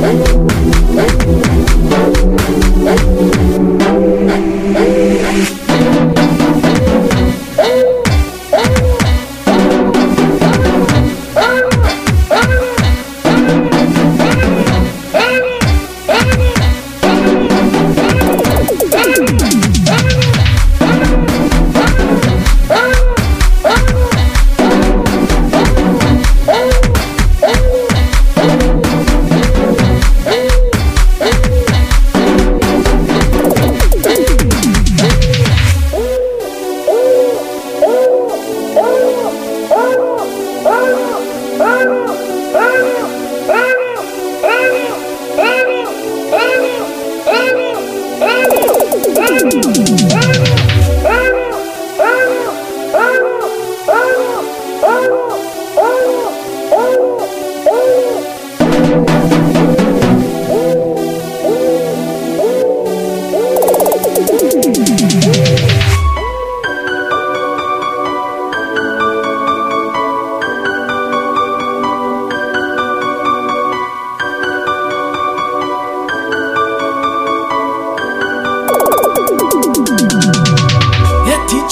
Oh!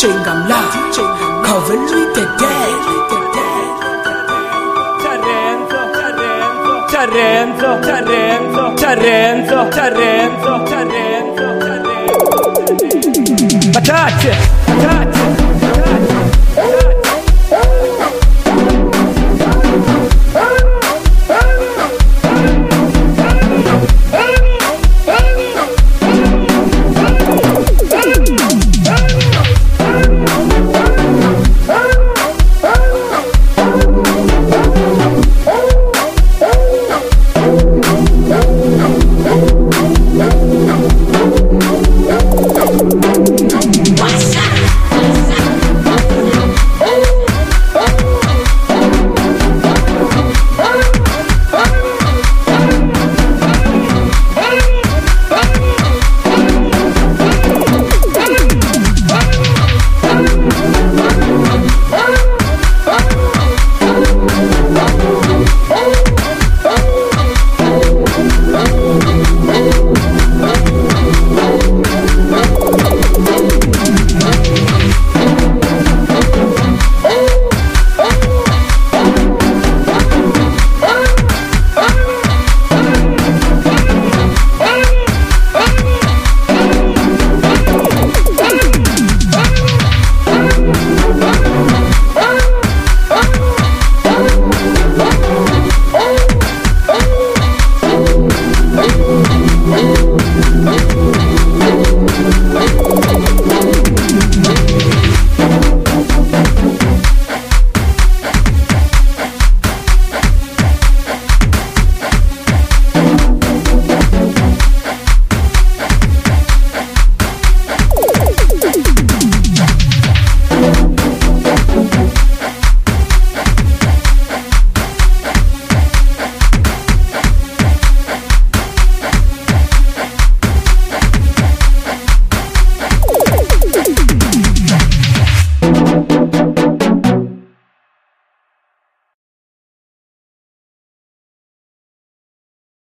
DJ Ngamla, with the dead. Tarenzo, Tarenzo, Tarenzo, Tarenzo, Tarenzo, Tarenzo, Tarenzo. Patate, patate.